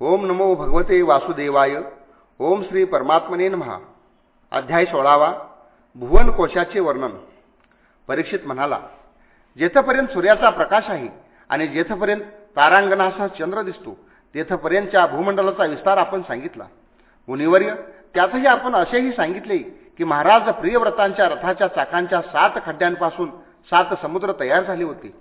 ओम नमो भगवते वासुदेवाय. ओम श्री परमात्मने महा अध्याय सोळावा. भुवन कोशाचे वर्णन. परीक्षित म्हणाला जेथपर्यंत सूर्याचा प्रकाश आहे आणि जेथपर्यंत तारांगणासह चंद्र दिसतो तेथपर्यंतच्या भूमंडलाचा विस्तार आपण सांगितला. मुनिवर्य त्यातही आपण असेही सांगितले की महाराज प्रियव्रतांच्या रथाच्या चाकांच्या सात खड्ड्यांपासून सात समुद्र तयार झाले होते.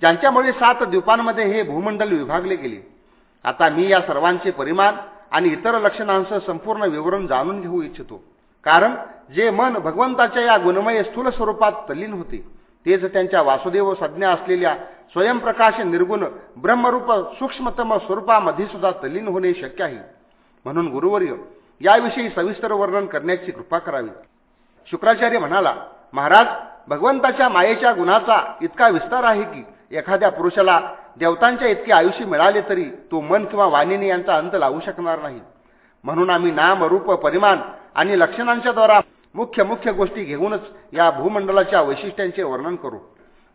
ज्यांच्यामुळे सात द्वीपांमध्ये हे भूमंडल विभागले गेले. आता मी या सर्वांचे परिमाण आणि इतर लक्षणांचं संपूर्ण विवरण जाणून घेऊ इच्छितो. कारण जे मन भगवंताच्या या गुणमय स्थूल स्वरूपात तल्लीन होते तेच त्यांच्या वासुदेव संज्ञा असलेल्या स्वयंप्रकाश निर्गुण ब्रह्मरूप सूक्ष्मतम स्वरूपामध्ये सुद्धा तल्लीन होणे शक्य आहे. म्हणून गुरुवर्य याविषयी सविस्तर वर्णन करण्याची कृपा करावी. शुक्राचार्य म्हणाला महाराज भगवंताच्या मायेच्या गुणाचा इतका विस्तार आहे की एखाद्या पुरुषाला देवतांच्या इतके आयुष्य मिळाले तरी तो मन किंवा वाणीने यांचा अंत लावू शकणार नाही. म्हणून आम्ही नाम रूप परिमाण आणि लक्षणांच्या द्वारा मुख्य मुख्य गोष्टी घेऊनच या भूमंडलाच्या वैशिष्ट्यांचे वर्णन करू.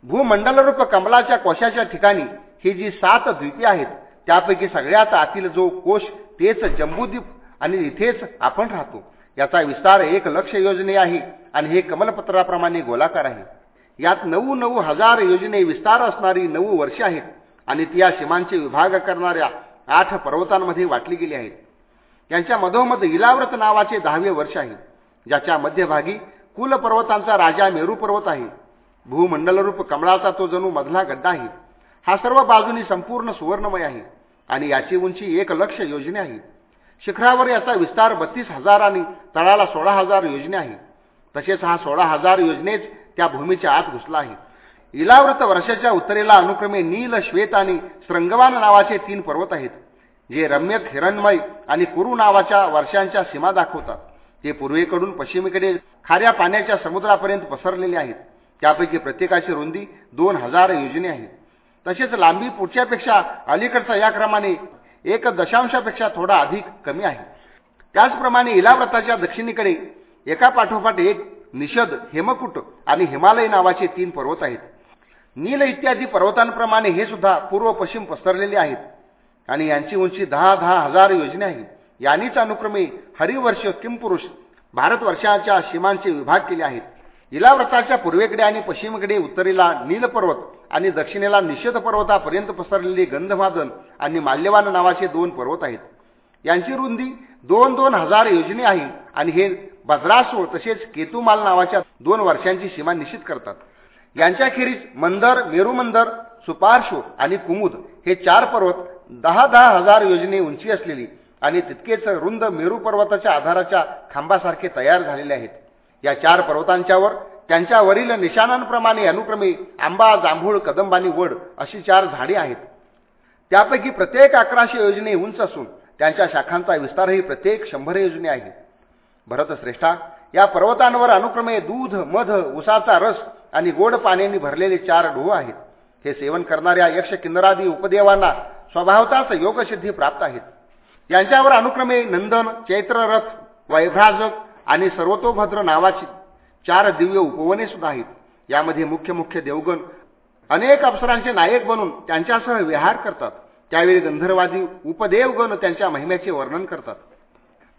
भूमंडलरूप कमलाच्या कोशाच्या ठिकाणी ही जी सात द्वीपे आहेत त्यापैकी सगळ्यात आतील जो कोश तेच जम्बूद्वीप आणि इथेच आपण राहतो. याचा विस्तार एक लक्ष योजने आहे आणि हे कमलपत्राप्रमाणे गोलाकार आहे. यात नऊ नऊ हजार योजने विस्तार असणारी नऊ वर्षे आहेत. आणि ती या सीमांचे विभाग करणाऱ्या आठ पर्वतांमध्ये वाटली गेली आहेत. यांच्या मधोमध इलाव्रत नावाचे दहावे वर्ष आहे. ज्याच्या मध्यभागी कुल पर्वतांचा राजा मेरू पर्वत आहे. भूमंडलरूप कमळाचा तो जणू मधला गड्डा आहे. हा सर्व बाजूनी संपूर्ण सुवर्णमय आहे आणि याची उंची एक लक्ष योजने आहे. शिखरावर याचा विस्तार बत्तीस हजार आणि तळाला सोळा हजार योजने आहे. तसेच हा सोळा हजार योजनेच त्या भूमीच्या आत घुसला आहे. इलाव्रत वर्षाच्या उत्तरेला अनुक्रमे नील श्वेत आणि श्रंगवान नावाचे तीन पर्वत आहेत जे रम्यक हिरणमय आणि कुरु नावाच्या वर्षांच्या सीमा दाखवतात. ते पूर्वेकडून पश्चिमेकडे खाऱ्या पाण्याच्या समुद्रापर्यंत पसरलेले आहेत. त्यापैकी प्रत्येकाची रुंदी दोन हजार योजने आहे तसेच लांबी पुढच्यापेक्षा अलीकडचा या क्रमाने एक दशांशापेक्षा थोडा अधिक कमी आहे. त्याचप्रमाणे इलाव्रताच्या दक्षिणेकडे एका पाठोपाठ एक निषद हेमकुट आणि हिमालय नावाचे तीन पर्वत आहेत. नील इत्यादी पर्वतांप्रमाणे हे सुद्धा पूर्व पश्चिम पसरलेले आहेत. आणि यांची उंची दहा दहा हजार योजने आहे यांनीच अनुक्रमे हरिवर्ष किमपुरुष भारतवर्षाच्या सीमांचे विभाग केले आहेत. इलाव्रताच्या पूर्वेकडे आणि पश्चिमेकडे उत्तरेला नील पर्वत आणि दक्षिणेला निषेध पर्वतापर्यंत पसरलेले गंधमादन आणि माल्यवान नावाचे दोन पर्वत आहेत. यांची रुंदी दोन दोन हजार योजने आहे आणि हे बद्रासूळ तसेच केतुमाल नावाच्या दोन वर्षांची सीमा निश्चित करतात. यांच्याखेरीज मंदर मेरुमंदर सुपार्श्व आणि कुमुद हे चार पर्वत दहा दहा हजार योजने उंची असलेली आणि तितकेच रुंद मेरू पर्वताच्या आधाराच्या खांबासारखे तयार झालेले आहेत. या चार पर्वतांच्यावर त्यांच्यावरील निशाणांप्रमाणे अनुक्रमे आंबा जांभूळ कदंबानी वड अशी चार झाडे आहेत. त्यापैकी प्रत्येक अकराशे योजने उंच असून त्यांच्या शाखांचा विस्तारही प्रत्येक शंभर योजने आहे भरतश्रेष्ठा या पर्वतांवर अनुक्रमे दूध मध उसाचा रस आणि गोड पाण्याने भरलेले चार डोह आहेत. हे सेवन करणाऱ्या यक्ष किन्नरादी उपदेवांना स्वभावताच योगसिद्धी प्राप्त आहेत. यांच्यावर अनुक्रमे नंदन चैत्ररथ वैभ्राजक आणि सर्वतोभद्र नावाची चार दिव्य उपवने सुद्धा आहेत. यामध्ये मुख्य मुख्य देवगण अनेक अप्सरांचे नायक बनून त्यांच्यासह विहार करतात. त्यावेळी गंधर्वादी उपदेवगण त्यांच्या महिम्याचे वर्णन करतात.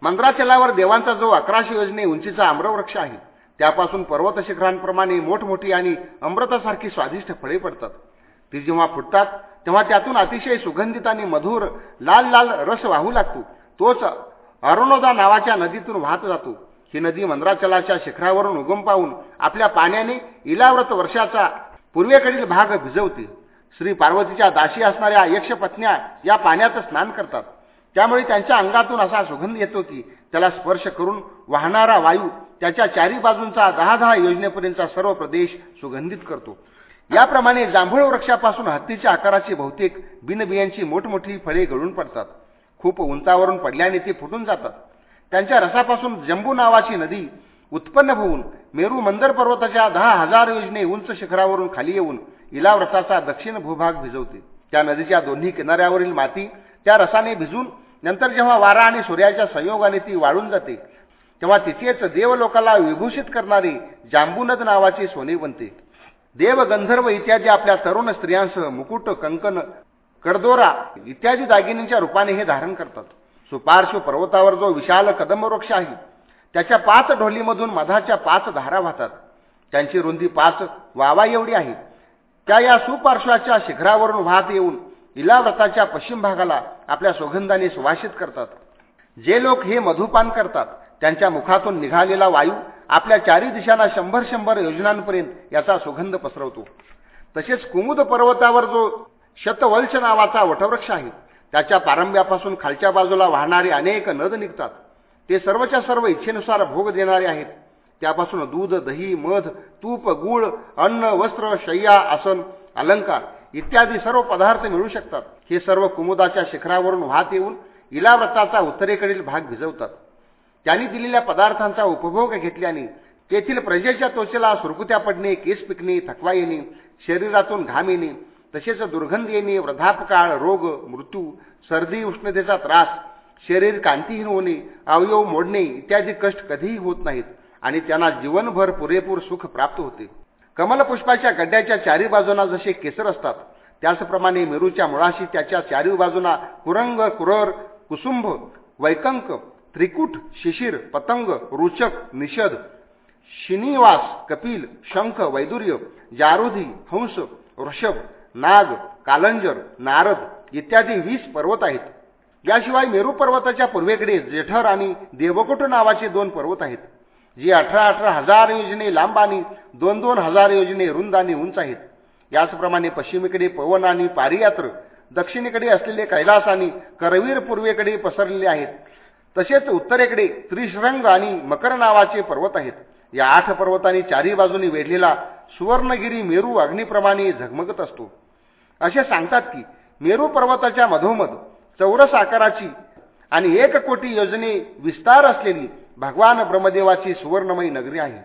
मंद्राचलावर देवांचा जो अकराशे योजने उंचीचा आम्रवृक्ष आहे. त्यापासून पर्वत शिखरांप्रमाणे मोठमोठी आणि अमृतासारखी स्वादिष्ट फळे पडतात. ती जेव्हा फुटतात तेव्हा त्यातून अतिशय सुगंधित आणि मधुर लाल लाल रस वाहू लागतो. तोच अरुणोदा नावाच्या नदीतून वाहत जातो. ही नदी मंद्राचलाच्या शिखरावरून उगम पाहून आपल्या पाण्याने इलाव्रत वर्षाचा पूर्वेकडील भाग भिजवते. श्री पार्वतीच्या दाशी असणाऱ्या यक्षपत्न्या या पाण्यात स्नान करतात. त्यामुळे त्यांच्या अंगातून असा सुगंध येतो की त्याला स्पर्श करून वाहणारा वायू त्याच्या चारी बाजूंचा दहा दहा योजनेपर्यंतचा सर्व प्रदेश सुगंधित करतो. याप्रमाणे जांभूळ वृक्षापासून हत्तीच्या आकाराची बहुतेक बिनबियांची मोठमोठी फळे गळून पडतात. खूप उंचावरून पडल्याने ती फुटून जातात. त्यांच्या रसापासून जंबू नावाची नदी उत्पन्न होऊन मेरू मंदर पर्वताच्या दहा हजार योजने उंच शिखरावरून खाली येऊन इलाव्रताचा दक्षिण भूभाग भिजवते. त्या नदीच्या दोन्ही किनाऱ्यावरील माती त्या रसाने भिजून नंतर जेव्हा वारा आणि सूर्याच्या संयोगाने ती वाळून जाते तेव्हा तिथेच देवलोकाला विभूषित करणारी जांबूनद नावाची सोने बनते. देव गंधर्व इत्यादी आपल्या तरुण स्त्रियांसह मुकुट कंकन करदोरा इत्यादी दागिन्यांच्या रूपाने हे धारण करतात. सुपार्श्व पर्वतावर जो विशाल कदंबवृक्ष आहे त्याच्या पाच ढोलीमधून मधाच्या पाच धारा वाहतात. त्यांची रुंदी पाच वावा एवढी आहे. त्या या सुपार्श्वाच्या शिखरावरून वाहत येऊन इलाव्रताच्या पश्चिम भागाला आपल्या सुगंधाने सुवासित करतात. जे लोक हे मधुपान करतात त्यांच्या मुखातून निघालेला वायू आपल्या चारी दिशांना शंभर शंभर योजनांपर्यंत याचा सुगंध पसरवतो. तसेच कुमुद पर्वतावर जो शतवंश नावाचा वटवृक्ष आहे त्याच्या पारंब्यापासून खालच्या बाजूला वाहणारे अनेक नद निघतात. ते सर्वच्या सर्व इच्छेनुसार भोग देणारे आहेत. त्यापासून दूध दही मध तूप गुळ अन्न वस्त्र शय्या आसन अलंकार इत्यादी सर्व पदार्थ मिळू शकतात. हे सर्व कुमुदाच्या शिखरावरून वाहत येऊन इलाव्रताचा उत्तरेकडील भाग भिजवतात. त्यांनी दिलेल्या पदार्थांचा उपभोग घेतल्याने तेथील प्रजेच्या त्वचेला सुरकुत्या पडणे केस पिकणे थकवा येणे शरीरातून घाम येणे तसेच दुर्गंध येणे वृद्धापकाळ रोग मृत्यू सर्दी उष्णतेचा त्रास शरीर कांतीहीन होणे अवयव मोडणे इत्यादी कष्ट कधीही होत नाहीत आणि त्यांना जीवनभर पुरेपूर सुख प्राप्त होते. कमलपुष्पाच्या गड्ड्याच्या चारी बाजूंना जसे केसर असतात त्याचप्रमाणे मेरूच्या मुळाशी त्याच्या चारी बाजूंना कुरंग कुरर कुसुंभ वैकंक त्रिकुट शिशिर पतंग रुचक निषद शिनिवास कपिल शंख वैदुर्य जारुधी हंस वृषभ नाग कालंजर नारद इत्यादी वीस पर्वत आहेत. याशिवाय मेरू पर्वताच्या पूर्वेकडे जेठर आणि देवकुट नावाचे दोन पर्वत आहेत. जी अठरा अठरा हजार योजने लांब आणि दोन दोन हजार योजने रुंद आणि उंच आहेत. याचप्रमाणे पश्चिमेकडे पवन आणि पारियात्र दक्षिणेकडे असलेले कैलास आणि करवीर पूर्वेकडे पसरलेले आहेत. तसेच उत्तरेकडे त्रिशृंग आणि मकर नावाचे पर्वत आहेत. या आठ पर्वतांनी चारी बाजूनी वेढलेला सुवर्णगिरी मेरू अग्निप्रमाणे झगमगत असतो. असे सांगतात की मेरू पर्वताच्या मधोमध चौरस आकाराची आणि एक कोटी योजने विस्तार असलेली भगवान ब्रह्मदेवाची सुवर्णमयी नगरी आहे.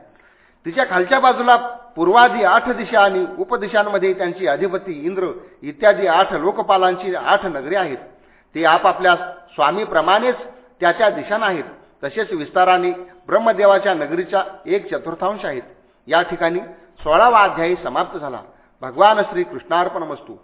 तिच्या खालच्या बाजूला पूर्वादी आठ दिशा आणि उपदिशांमध्ये त्यांची अधिपती इंद्र इत्यादी आठ लोकपालांची आठ नगरी आहेत. ते आपापल्या स्वामीप्रमाणेच त्या त्या दिशांना आहेत. तसेच विस्ताराने ब्रह्मदेवाच्या नगरीच्या एक चतुर्थांश आहेत. या ठिकाणी सोळावा अध्यायी समाप्त झाला. भगवान श्री कृष्णार्पण वस्तू